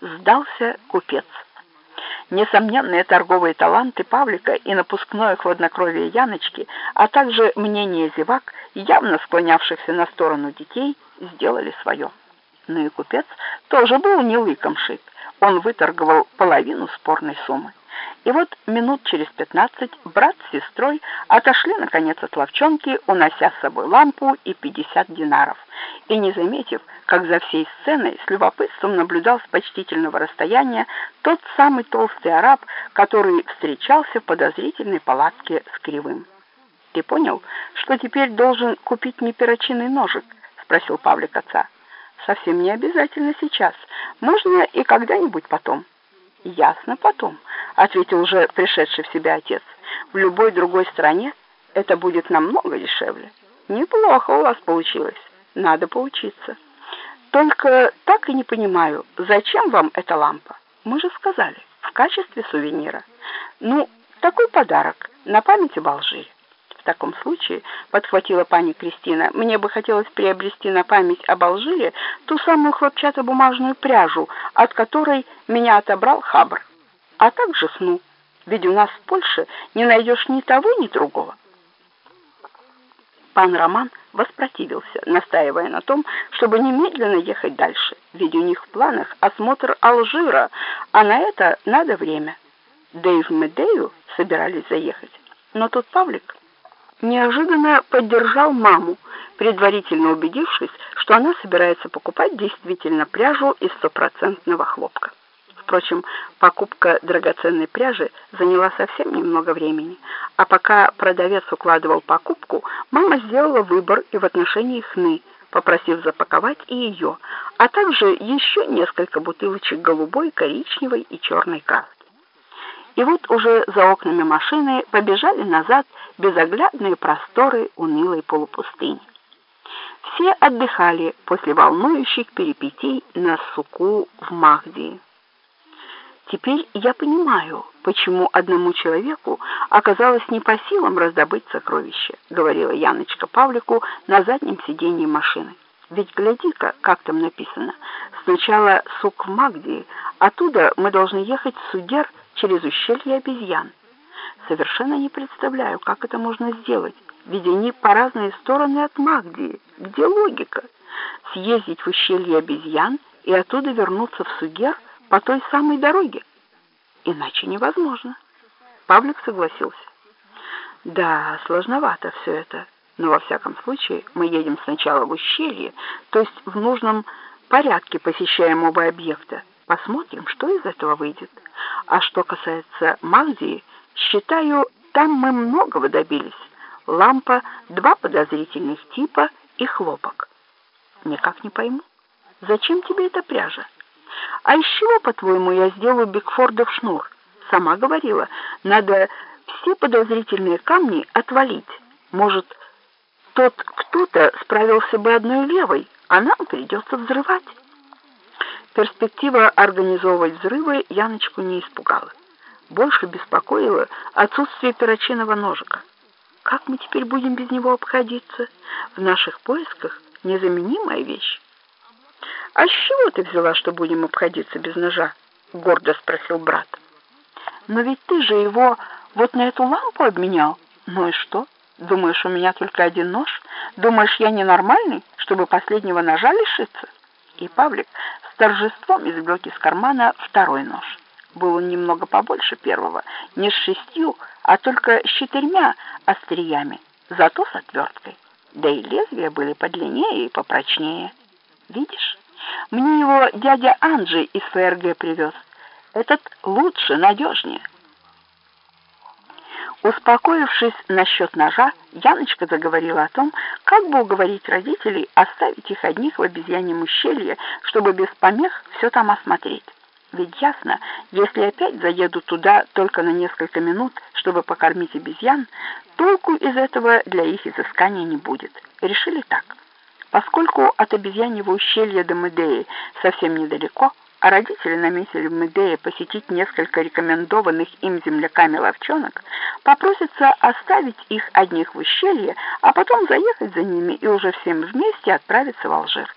сдался купец. Несомненные торговые таланты Павлика и напускное хладнокровие Яночки, а также мнение зевак, явно склонявшихся на сторону детей, сделали свое. Но и купец тоже был не лыком шит. Он выторговал половину спорной суммы. И вот минут через пятнадцать брат с сестрой отошли наконец от ловчонки, унося с собой лампу и пятьдесят динаров. И не заметив, как за всей сценой с любопытством наблюдал с почтительного расстояния тот самый толстый араб, который встречался в подозрительной палатке с Кривым. «Ты понял, что теперь должен купить мне перочинный ножик?» — спросил Павлик отца. «Совсем не обязательно сейчас. Можно и когда-нибудь потом». «Ясно, потом», — ответил уже пришедший в себя отец. «В любой другой стране это будет намного дешевле». «Неплохо у вас получилось. Надо поучиться». «Только так и не понимаю, зачем вам эта лампа? Мы же сказали, в качестве сувенира. Ну, такой подарок на память об Алжире». В таком случае, подхватила пани Кристина, мне бы хотелось приобрести на память об Алжире ту самую хлопчатобумажную пряжу, от которой меня отобрал Хабр а также сну, ведь у нас в Польше не найдешь ни того, ни другого. Пан Роман воспротивился, настаивая на том, чтобы немедленно ехать дальше, ведь у них в планах осмотр Алжира, а на это надо время. Да и в Медею собирались заехать. Но тут Павлик неожиданно поддержал маму, предварительно убедившись, что она собирается покупать действительно пряжу из стопроцентного хлопка. Впрочем, покупка драгоценной пряжи заняла совсем немного времени, а пока продавец укладывал покупку, мама сделала выбор и в отношении хны, попросив запаковать и ее, а также еще несколько бутылочек голубой, коричневой и черной каски. И вот уже за окнами машины побежали назад безоглядные просторы унылой полупустыни. Все отдыхали после волнующих перипетий на суку в Махдии. Теперь я понимаю, почему одному человеку оказалось не по силам раздобыть сокровища, говорила Яночка Павлику на заднем сиденье машины. Ведь гляди-ка, как там написано. Сначала сук в Магдии, оттуда мы должны ехать в Сугер через ущелье обезьян. Совершенно не представляю, как это можно сделать, ведь они по разные стороны от Магдии. Где логика? Съездить в ущелье обезьян и оттуда вернуться в Сугер по той самой дороге. Иначе невозможно. Павлик согласился. Да, сложновато все это, но во всяком случае мы едем сначала в ущелье, то есть в нужном порядке посещаемого объекта. Посмотрим, что из этого выйдет. А что касается Магдии, считаю, там мы многого добились. Лампа, два подозрительных типа и хлопок. Никак не пойму, зачем тебе эта пряжа? А из чего, по-твоему, я сделаю Бигфордов шнур? Сама говорила, надо все подозрительные камни отвалить. Может, тот кто-то справился бы одной левой, а нам придется взрывать. Перспектива организовывать взрывы Яночку не испугала. Больше беспокоило отсутствие перочинного ножика. Как мы теперь будем без него обходиться? В наших поисках незаменимая вещь. «А с чего ты взяла, что будем обходиться без ножа?» — гордо спросил брат. «Но ведь ты же его вот на эту лампу обменял. Ну и что? Думаешь, у меня только один нож? Думаешь, я ненормальный, чтобы последнего ножа лишиться?» И Павлик с торжеством извлек из кармана второй нож. Был он немного побольше первого, не с шестью, а только с четырьмя остриями, зато с отверткой. Да и лезвия были подлиннее и попрочнее. Видишь? Мне его дядя Анджи из ФРГ привез. Этот лучше, надежнее. Успокоившись насчет ножа, Яночка заговорила о том, как бы уговорить родителей оставить их одних в обезьяньем ущелье, чтобы без помех все там осмотреть. Ведь ясно, если опять заеду туда только на несколько минут, чтобы покормить обезьян, толку из этого для их изыскания не будет. Решили так. Поскольку от обезьяньего ущелья до Медеи совсем недалеко, а родители наметили в Медее посетить несколько рекомендованных им земляками ловчонок, попросятся оставить их одних в ущелье, а потом заехать за ними и уже всем вместе отправиться в Алжир.